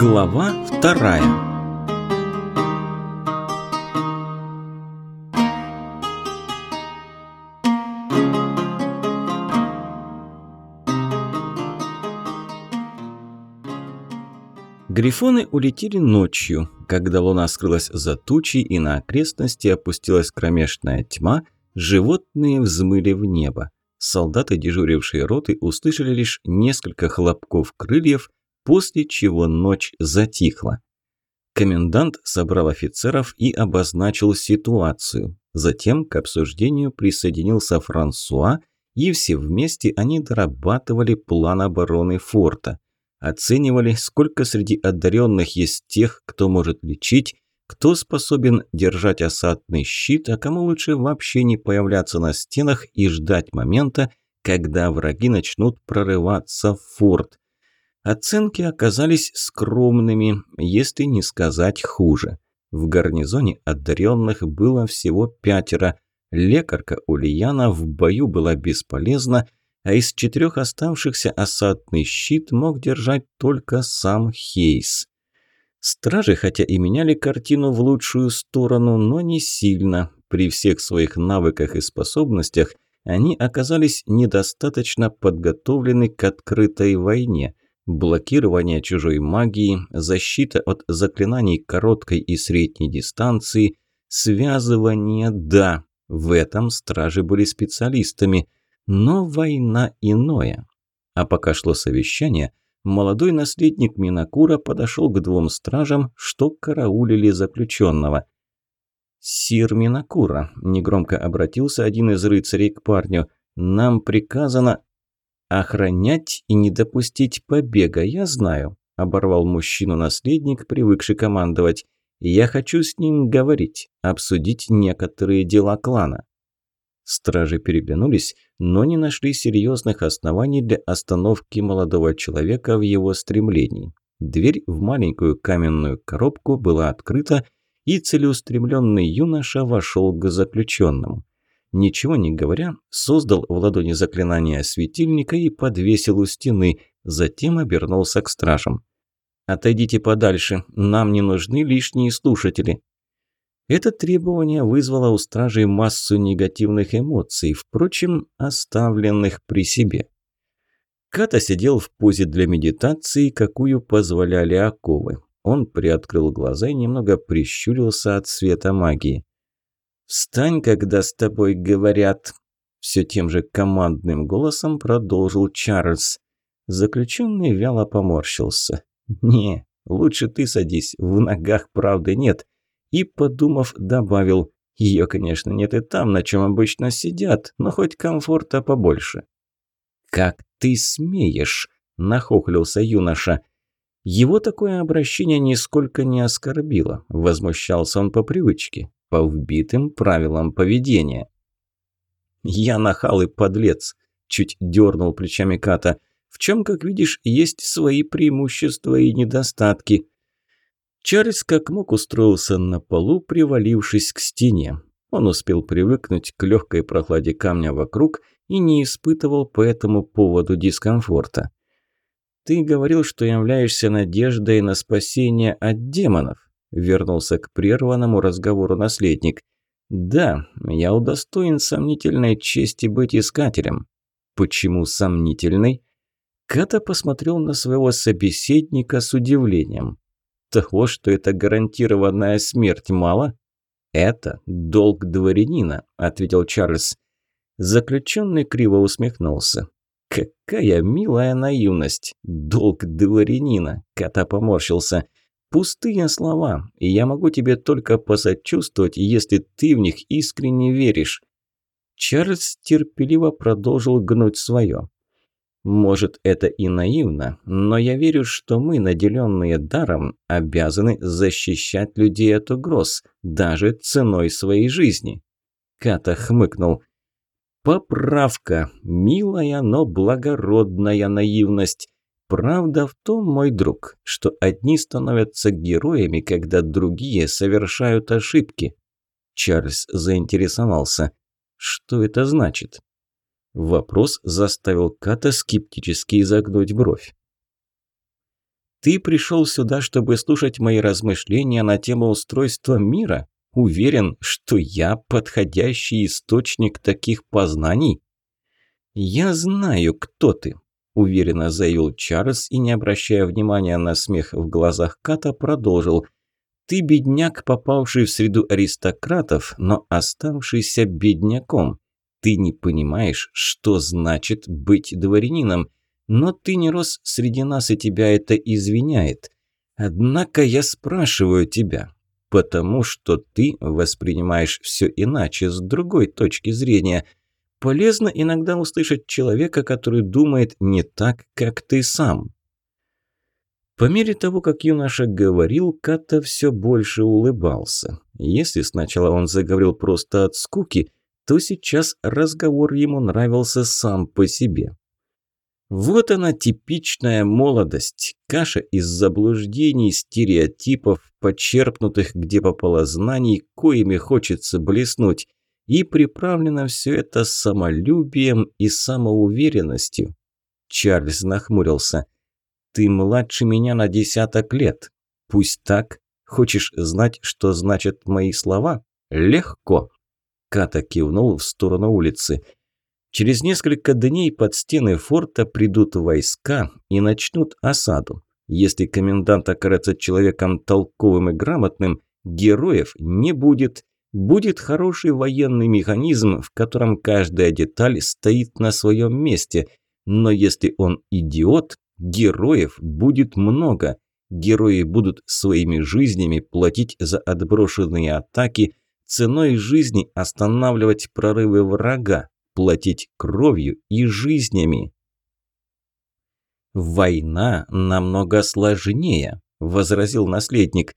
Глава вторая Грифоны улетели ночью. Когда луна скрылась за тучей и на окрестности опустилась кромешная тьма, животные взмыли в небо. Солдаты, дежурившие роты, услышали лишь несколько хлопков крыльев, после чего ночь затихла. Комендант собрал офицеров и обозначил ситуацию. Затем к обсуждению присоединился Франсуа, и все вместе они дорабатывали план обороны форта. Оценивали, сколько среди одаренных есть тех, кто может лечить, кто способен держать осадный щит, а кому лучше вообще не появляться на стенах и ждать момента, когда враги начнут прорываться в форт. Оценки оказались скромными, если не сказать хуже. В гарнизоне одаренных было всего пятеро. Лекарка Ульяна в бою была бесполезна, а из четырех оставшихся осадный щит мог держать только сам Хейс. Стражи, хотя и меняли картину в лучшую сторону, но не сильно. При всех своих навыках и способностях они оказались недостаточно подготовлены к открытой войне. Блокирование чужой магии, защита от заклинаний короткой и средней дистанции, связывание – да, в этом стражи были специалистами, но война иное. А пока шло совещание – молодой наследник Минакура подошел к двум стражам, что караулили заключенного. «Сир Минакура», – негромко обратился один из рыцарей к парню, – «нам приказано охранять и не допустить побега, я знаю», – оборвал мужчину наследник, привыкший командовать. «Я хочу с ним говорить, обсудить некоторые дела клана». Стражи переглянулись, но не нашли серьезных оснований для остановки молодого человека в его стремлении. Дверь в маленькую каменную коробку была открыта, и целеустремленный юноша вошел к заключенному. Ничего не говоря, создал в ладони заклинание светильника и подвесил у стены, затем обернулся к стражам. «Отойдите подальше, нам не нужны лишние слушатели», это требование вызвало у стражей массу негативных эмоций, впрочем, оставленных при себе. Ката сидел в позе для медитации, какую позволяли оковы. Он приоткрыл глаза и немного прищурился от света магии. «Встань, когда с тобой говорят!» Все тем же командным голосом продолжил Чарльз. Заключенный вяло поморщился. «Не, лучше ты садись, в ногах правды нет и, подумав, добавил «Ее, конечно, нет и там, на чем обычно сидят, но хоть комфорта побольше». «Как ты смеешь?» – нахохлился юноша. Его такое обращение нисколько не оскорбило, возмущался он по привычке, по вбитым правилам поведения. «Я нахал и подлец», – чуть дернул плечами Ката. «В чем, как видишь, есть свои преимущества и недостатки. Чарльз как мог устроился на полу, привалившись к стене. Он успел привыкнуть к легкой прохладе камня вокруг и не испытывал по этому поводу дискомфорта. «Ты говорил, что являешься надеждой на спасение от демонов», – вернулся к прерванному разговору наследник. «Да, я удостоен сомнительной чести быть искателем». «Почему сомнительной?» Ката посмотрел на своего собеседника с удивлением. Того, что это гарантированная смерть, мало? Это долг дворянина, ответил Чарльз. Заключенный криво усмехнулся. Какая милая наивность. Долг дворянина, кота поморщился. Пустые слова, и я могу тебе только посочувствовать, если ты в них искренне веришь. Чарльз терпеливо продолжил гнуть свое. Может, это и наивно, но я верю, что мы, наделенные даром, обязаны защищать людей от угроз, даже ценой своей жизни. Ката хмыкнул. Поправка. Милая, но благородная наивность. Правда в том, мой друг, что одни становятся героями, когда другие совершают ошибки. Чарльз заинтересовался. Что это значит? Вопрос заставил Ката скептически изогнуть бровь. Ты пришел сюда, чтобы слушать мои размышления на тему устройства мира? Уверен, что я подходящий источник таких познаний? Я знаю, кто ты, уверенно заявил Чарльз и, не обращая внимания на смех в глазах Ката, продолжил. Ты бедняк, попавший в среду аристократов, но оставшийся бедняком. Ты не понимаешь, что значит быть дворянином, но ты не рос среди нас, и тебя это извиняет. Однако я спрашиваю тебя, потому что ты воспринимаешь все иначе, с другой точки зрения. Полезно иногда услышать человека, который думает не так, как ты сам. По мере того, как юноша говорил, Ката все больше улыбался. Если сначала он заговорил просто от скуки, то сейчас разговор ему нравился сам по себе. Вот она типичная молодость, каша из заблуждений, стереотипов, почерпнутых где попало знаний, коими хочется блеснуть, и приправлено все это самолюбием и самоуверенностью. Чарльз нахмурился. «Ты младше меня на десяток лет. Пусть так. Хочешь знать, что значат мои слова? Легко». Ката кивнул в сторону улицы. Через несколько дней под стены форта придут войска и начнут осаду. Если комендант окажется человеком толковым и грамотным, героев не будет. Будет хороший военный механизм, в котором каждая деталь стоит на своем месте. Но если он идиот, героев будет много. Герои будут своими жизнями платить за отброшенные атаки, ценой жизни останавливать прорывы врага, платить кровью и жизнями. «Война намного сложнее», – возразил наследник.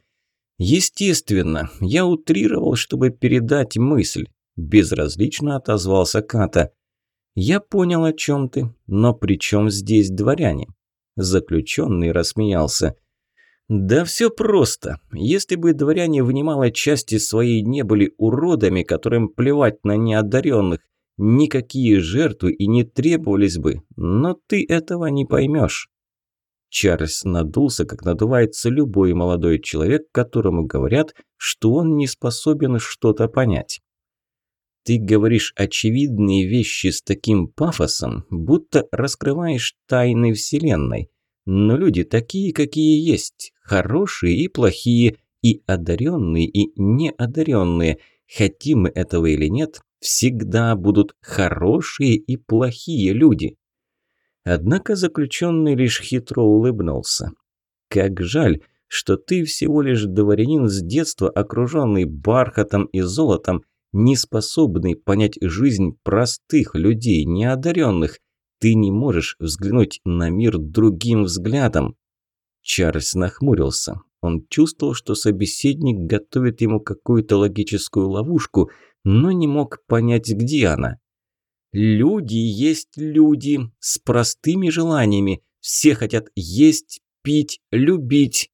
«Естественно, я утрировал, чтобы передать мысль», – безразлично отозвался Ката. «Я понял, о чем ты, но при чем здесь дворяне?» Заключенный рассмеялся. «Да все просто. Если бы дворяне в немалой части своей не были уродами, которым плевать на неодаренных, никакие жертвы и не требовались бы, но ты этого не поймешь. Чарльз надулся, как надувается любой молодой человек, которому говорят, что он не способен что-то понять. Ты говоришь очевидные вещи с таким пафосом, будто раскрываешь тайны Вселенной. Но люди такие, какие есть, хорошие и плохие, и одаренные, и неодаренные. Хотим мы этого или нет, всегда будут хорошие и плохие люди. Однако заключенный лишь хитро улыбнулся. Как жаль, что ты всего лишь дворянин с детства, окруженный бархатом и золотом, не способный понять жизнь простых людей, неодаренных. Ты не можешь взглянуть на мир другим взглядом. Чарльз нахмурился. Он чувствовал, что собеседник готовит ему какую-то логическую ловушку – но не мог понять, где она. Люди есть люди с простыми желаниями. Все хотят есть, пить, любить.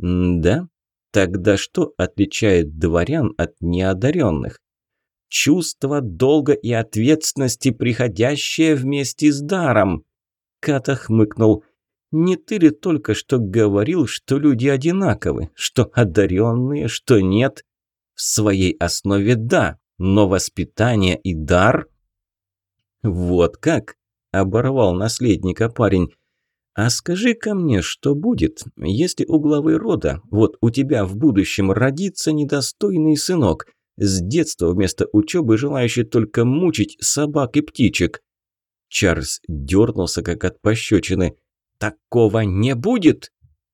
М да? Тогда что отличает дворян от неодаренных? Чувство долга и ответственности, приходящее вместе с даром. Ката хмыкнул. Не ты ли только что говорил, что люди одинаковы, что одаренные, что нет? В своей основе да, но воспитание и дар... Вот как? Оборвал наследника парень. А скажи-ка мне, что будет, если у главы рода, вот у тебя в будущем родится недостойный сынок, с детства вместо учебы желающий только мучить собак и птичек? Чарльз дернулся, как от пощечины. «Такого не будет!»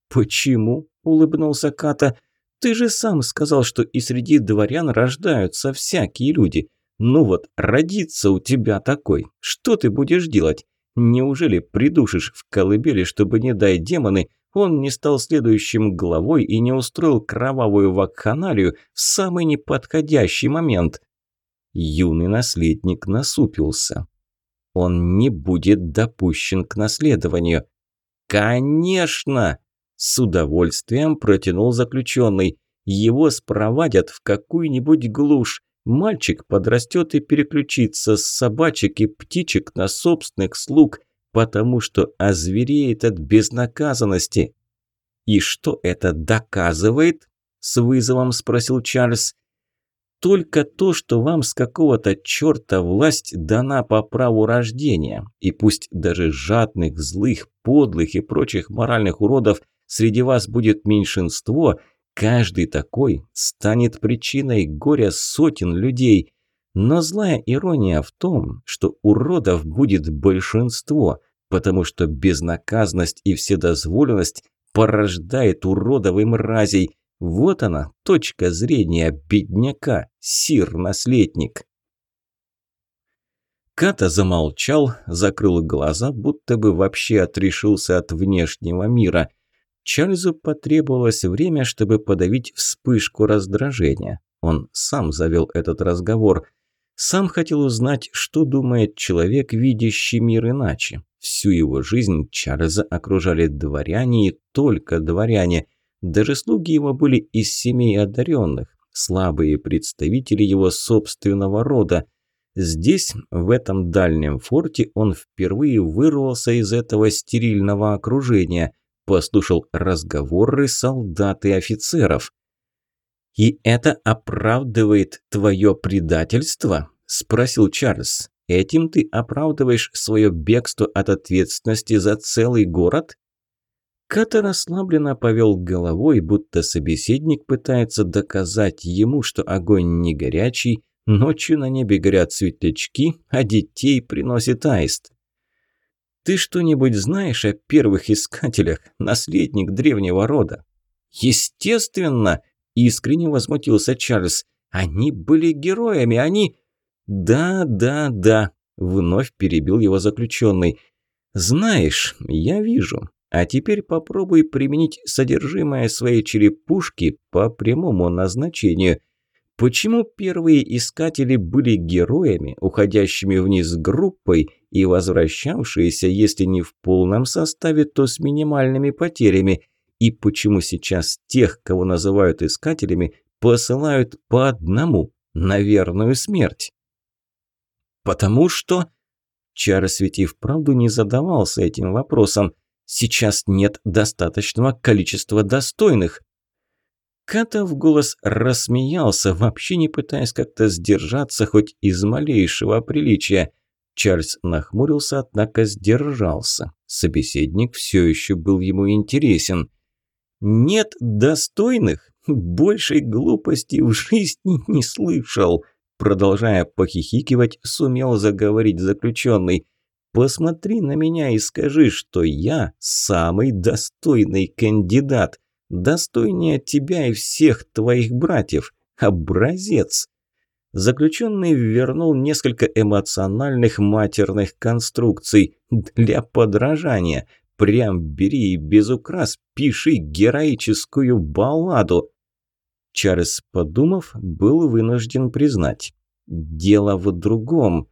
«Почему?» – улыбнулся Ката. Ты же сам сказал, что и среди дворян рождаются всякие люди. Ну вот, родится у тебя такой. Что ты будешь делать? Неужели придушишь в колыбели, чтобы, не дай демоны, он не стал следующим главой и не устроил кровавую вакханалию в самый неподходящий момент? Юный наследник насупился. Он не будет допущен к наследованию. «Конечно!» С удовольствием протянул заключенный. Его спровадят в какую-нибудь глушь. Мальчик подрастет и переключится с собачек и птичек на собственных слуг, потому что озвереет от безнаказанности. «И что это доказывает?» – с вызовом спросил Чарльз. «Только то, что вам с какого-то черта власть дана по праву рождения, и пусть даже жадных, злых, подлых и прочих моральных уродов среди вас будет меньшинство, каждый такой станет причиной горя сотен людей». Но злая ирония в том, что уродов будет большинство, потому что безнаказанность и вседозволенность порождает уродов и мразей. Вот она, точка зрения бедняка, сир-наследник. Ката замолчал, закрыл глаза, будто бы вообще отрешился от внешнего мира. Чарльзу потребовалось время, чтобы подавить вспышку раздражения. Он сам завел этот разговор – сам хотел узнать, что думает человек, видящий мир иначе. Всю его жизнь Чарльза окружали дворяне и только дворяне. Даже слуги его были из семей одаренных, слабые представители его собственного рода. Здесь, в этом дальнем форте, он впервые вырвался из этого стерильного окружения, послушал разговоры солдат и офицеров. «И это оправдывает твое предательство?» – спросил Чарльз. «Этим ты оправдываешь свое бегство от ответственности за целый город?» Ката расслабленно повел головой, будто собеседник пытается доказать ему, что огонь не горячий, ночью на небе горят светлячки, а детей приносит аист. «Ты что-нибудь знаешь о первых искателях, наследник древнего рода?» «Естественно!» Искренне возмутился Чарльз. «Они были героями, они...» «Да, да, да», – вновь перебил его заключенный. «Знаешь, я вижу. А теперь попробуй применить содержимое своей черепушки по прямому назначению. Почему первые искатели были героями, уходящими вниз группой и возвращавшиеся, если не в полном составе, то с минимальными потерями – и почему сейчас тех, кого называют искателями, посылают по одному на верную смерть? Потому что... Чарльз ведь вправду не задавался этим вопросом. Сейчас нет достаточного количества достойных. Ката в голос рассмеялся, вообще не пытаясь как-то сдержаться хоть из малейшего приличия. Чарльз нахмурился, однако сдержался. Собеседник все еще был ему интересен. Нет достойных? Большей глупости в жизни не слышал. Продолжая похихикивать, сумел заговорить заключенный. «Посмотри на меня и скажи, что я самый достойный кандидат. Достойнее тебя и всех твоих братьев. Образец!» Заключенный вернул несколько эмоциональных матерных конструкций для подражания. Прям бери и без украс пиши героическую балладу. Чарльз, подумав, был вынужден признать. Дело в другом.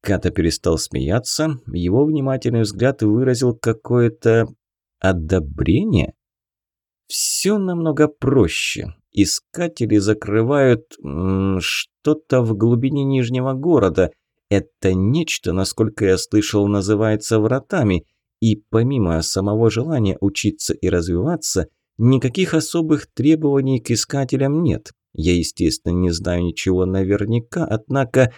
Ката перестал смеяться, его внимательный взгляд выразил какое-то одобрение. Все намного проще. Искатели закрывают что-то в глубине Нижнего города. Это нечто, насколько я слышал, называется вратами – и помимо самого желания учиться и развиваться, никаких особых требований к искателям нет. Я, естественно, не знаю ничего наверняка, однако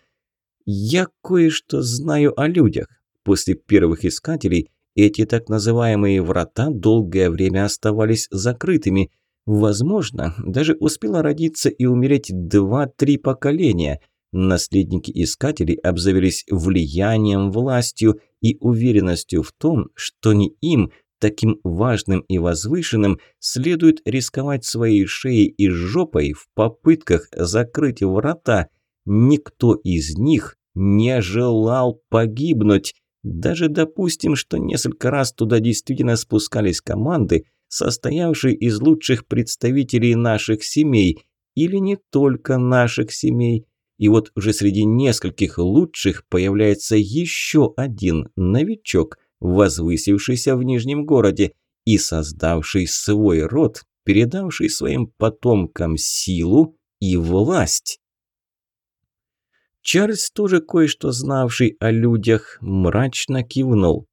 я кое-что знаю о людях. После первых искателей эти так называемые врата долгое время оставались закрытыми. Возможно, даже успело родиться и умереть два-три поколения – Наследники искателей обзавелись влиянием, властью и уверенностью в том, что не им, таким важным и возвышенным, следует рисковать своей шеей и жопой в попытках закрыть врата. Никто из них не желал погибнуть. Даже допустим, что несколько раз туда действительно спускались команды, состоявшие из лучших представителей наших семей, или не только наших семей – и вот уже среди нескольких лучших появляется еще один новичок, возвысившийся в Нижнем городе и создавший свой род, передавший своим потомкам силу и власть. Чарльз, тоже кое-что знавший о людях, мрачно кивнул.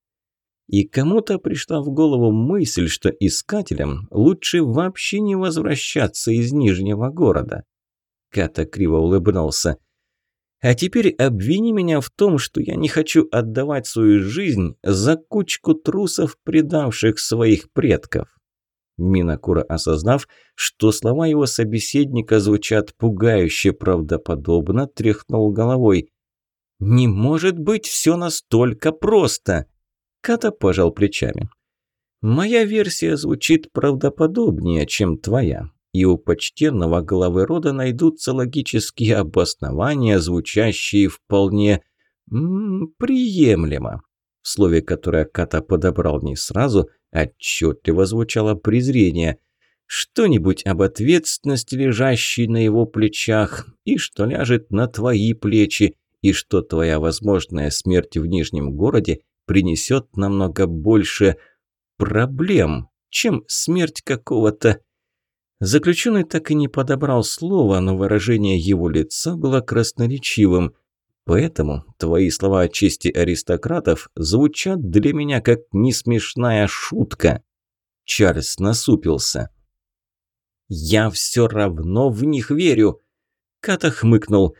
И кому-то пришла в голову мысль, что искателям лучше вообще не возвращаться из Нижнего города. Ката криво улыбнулся. А теперь обвини меня в том, что я не хочу отдавать свою жизнь за кучку трусов, предавших своих предков. Минакура, осознав, что слова его собеседника звучат пугающе правдоподобно, тряхнул головой. «Не может быть все настолько просто!» Ката пожал плечами. «Моя версия звучит правдоподобнее, чем твоя и у почтенного главы рода найдутся логические обоснования, звучащие вполне м -м, приемлемо. В слове, которое Ката подобрал не сразу, отчетливо звучало презрение. Что-нибудь об ответственности, лежащей на его плечах, и что ляжет на твои плечи, и что твоя возможная смерть в Нижнем городе принесет намного больше проблем, чем смерть какого-то Заключенный так и не подобрал слова, но выражение его лица было красноречивым. Поэтому твои слова о чести аристократов звучат для меня как несмешная шутка. Чарльз насупился. «Я все равно в них верю!» Ката хмыкнул.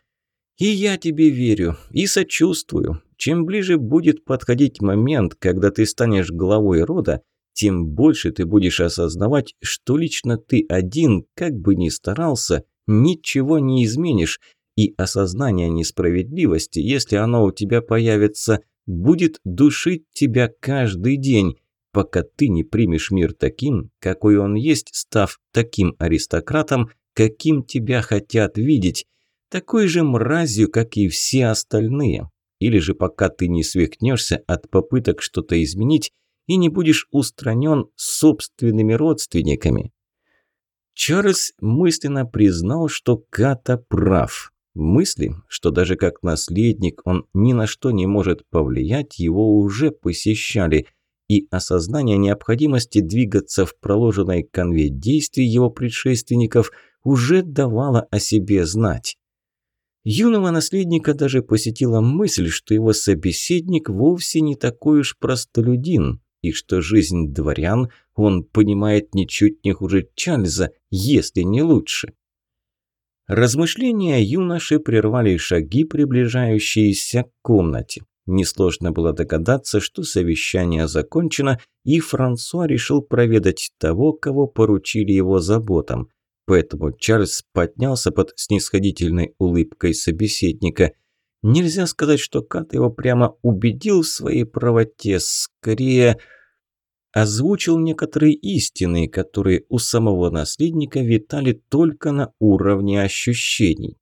«И я тебе верю, и сочувствую. Чем ближе будет подходить момент, когда ты станешь главой рода, тем больше ты будешь осознавать, что лично ты один, как бы ни старался, ничего не изменишь, и осознание несправедливости, если оно у тебя появится, будет душить тебя каждый день, пока ты не примешь мир таким, какой он есть, став таким аристократом, каким тебя хотят видеть, такой же мразью, как и все остальные. Или же пока ты не свихнешься от попыток что-то изменить, и не будешь устранен собственными родственниками. Чарльз мысленно признал, что Ката прав. Мысли, что даже как наследник он ни на что не может повлиять, его уже посещали, и осознание необходимости двигаться в проложенной конве действий его предшественников уже давало о себе знать. Юного наследника даже посетила мысль, что его собеседник вовсе не такой уж простолюдин, и что жизнь дворян он понимает ничуть не хуже Чарльза, если не лучше. Размышления юноши прервали шаги, приближающиеся к комнате. Несложно было догадаться, что совещание закончено, и Франсуа решил проведать того, кого поручили его заботам. Поэтому Чарльз поднялся под снисходительной улыбкой собеседника – Нельзя сказать, что Кат его прямо убедил в своей правоте, скорее озвучил некоторые истины, которые у самого наследника витали только на уровне ощущений.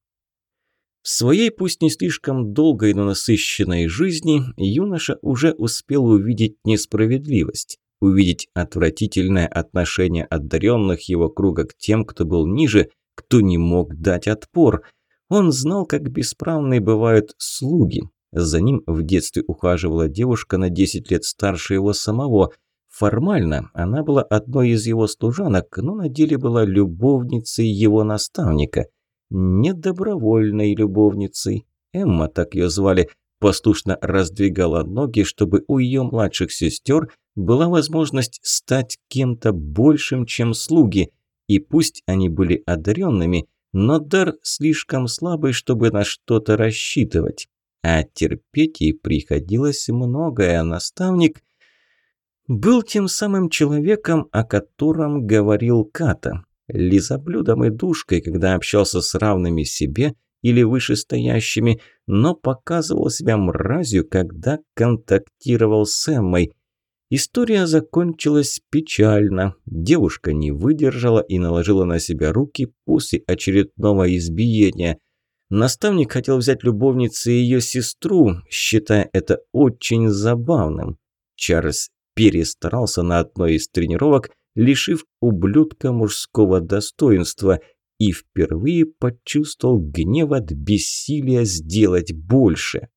В своей, пусть не слишком долгой, но насыщенной жизни, юноша уже успел увидеть несправедливость, увидеть отвратительное отношение одаренных его круга к тем, кто был ниже, кто не мог дать отпор – он знал, как бесправны бывают слуги. За ним в детстве ухаживала девушка на 10 лет старше его самого. Формально она была одной из его служанок, но на деле была любовницей его наставника. Недобровольной любовницей. Эмма, так ее звали, послушно раздвигала ноги, чтобы у ее младших сестер была возможность стать кем-то большим, чем слуги. И пусть они были одаренными, но дар слишком слабый, чтобы на что-то рассчитывать. А терпеть ей приходилось многое. Наставник был тем самым человеком, о котором говорил Ката. Лизоблюдом и душкой, когда общался с равными себе или вышестоящими, но показывал себя мразью, когда контактировал с Эммой – История закончилась печально. Девушка не выдержала и наложила на себя руки после очередного избиения. Наставник хотел взять любовницей ее сестру, считая это очень забавным. Чарльз перестарался на одной из тренировок, лишив ублюдка мужского достоинства и впервые почувствовал гнев от бессилия сделать больше.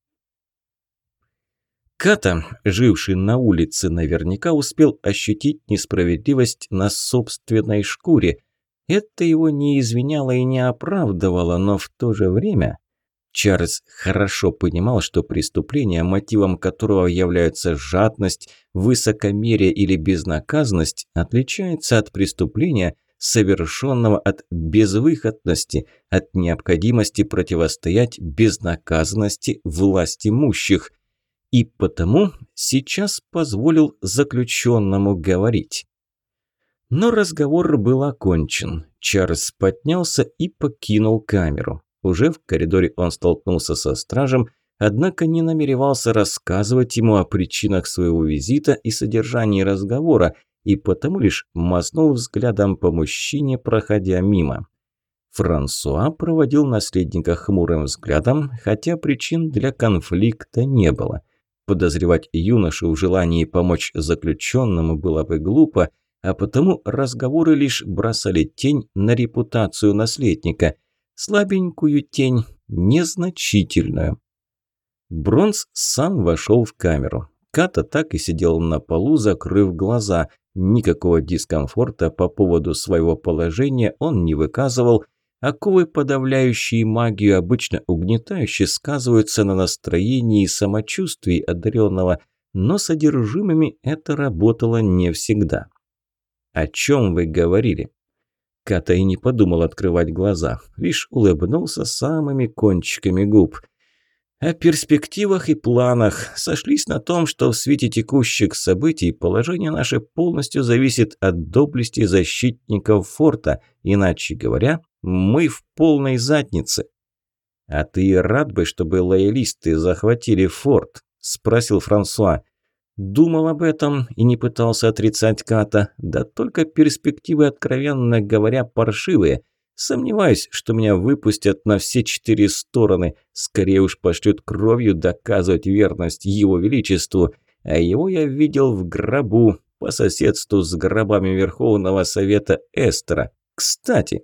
Ката, живший на улице, наверняка успел ощутить несправедливость на собственной шкуре. Это его не извиняло и не оправдывало, но в то же время Чарльз хорошо понимал, что преступление, мотивом которого являются жадность, высокомерие или безнаказанность, отличается от преступления, совершенного от безвыходности, от необходимости противостоять безнаказанности власть имущих. И потому сейчас позволил заключенному говорить. Но разговор был окончен. Чарльз поднялся и покинул камеру. Уже в коридоре он столкнулся со стражем, однако не намеревался рассказывать ему о причинах своего визита и содержании разговора, и потому лишь мазнул взглядом по мужчине, проходя мимо. Франсуа проводил наследника хмурым взглядом, хотя причин для конфликта не было. Подозревать юношу в желании помочь заключенному было бы глупо, а потому разговоры лишь бросали тень на репутацию наследника – Слабенькую тень, незначительную. Бронз сам вошел в камеру. Ката так и сидел на полу, закрыв глаза. Никакого дискомфорта по поводу своего положения он не выказывал. Оковы, подавляющие магию, обычно угнетающе сказываются на настроении и самочувствии одаренного, но содержимыми это работало не всегда. «О чем вы говорили?» Ката и не подумал открывать глаза, лишь улыбнулся самыми кончиками губ. О перспективах и планах сошлись на том, что в свете текущих событий положение наше полностью зависит от доблести защитников форта, иначе говоря, мы в полной заднице. «А ты рад бы, чтобы лоялисты захватили форт?» – спросил Франсуа. Думал об этом и не пытался отрицать Ката, да только перспективы, откровенно говоря, паршивые. Сомневаюсь, что меня выпустят на все четыре стороны. Скорее уж пошлют кровью доказывать верность его величеству. А его я видел в гробу, по соседству с гробами Верховного Совета Эстера. Кстати,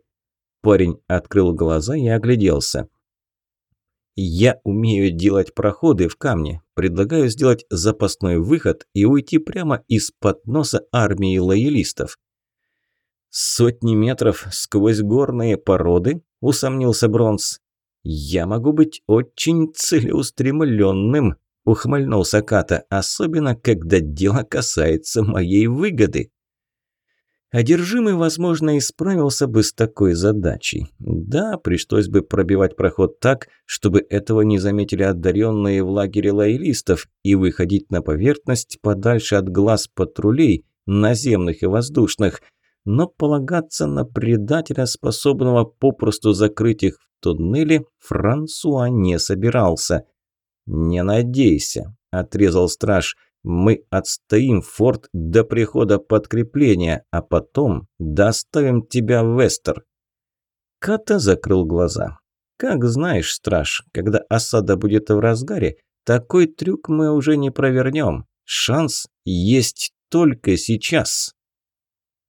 парень открыл глаза и огляделся. Я умею делать проходы в камне. Предлагаю сделать запасной выход и уйти прямо из-под носа армии лоялистов. Сотни метров сквозь горные породы, усомнился Бронз. Я могу быть очень целеустремленным, ухмыльнулся Ката, особенно когда дело касается моей выгоды. Одержимый, возможно, и справился бы с такой задачей. Да, пришлось бы пробивать проход так, чтобы этого не заметили одаренные в лагере лоялистов и выходить на поверхность подальше от глаз патрулей, наземных и воздушных. Но полагаться на предателя, способного попросту закрыть их в туннеле, Франсуа не собирался. «Не надейся», – отрезал страж. Мы отстоим форт до прихода подкрепления, а потом доставим тебя в Вестер». Ката закрыл глаза. «Как знаешь, страж, когда осада будет в разгаре, такой трюк мы уже не провернем. Шанс есть только сейчас».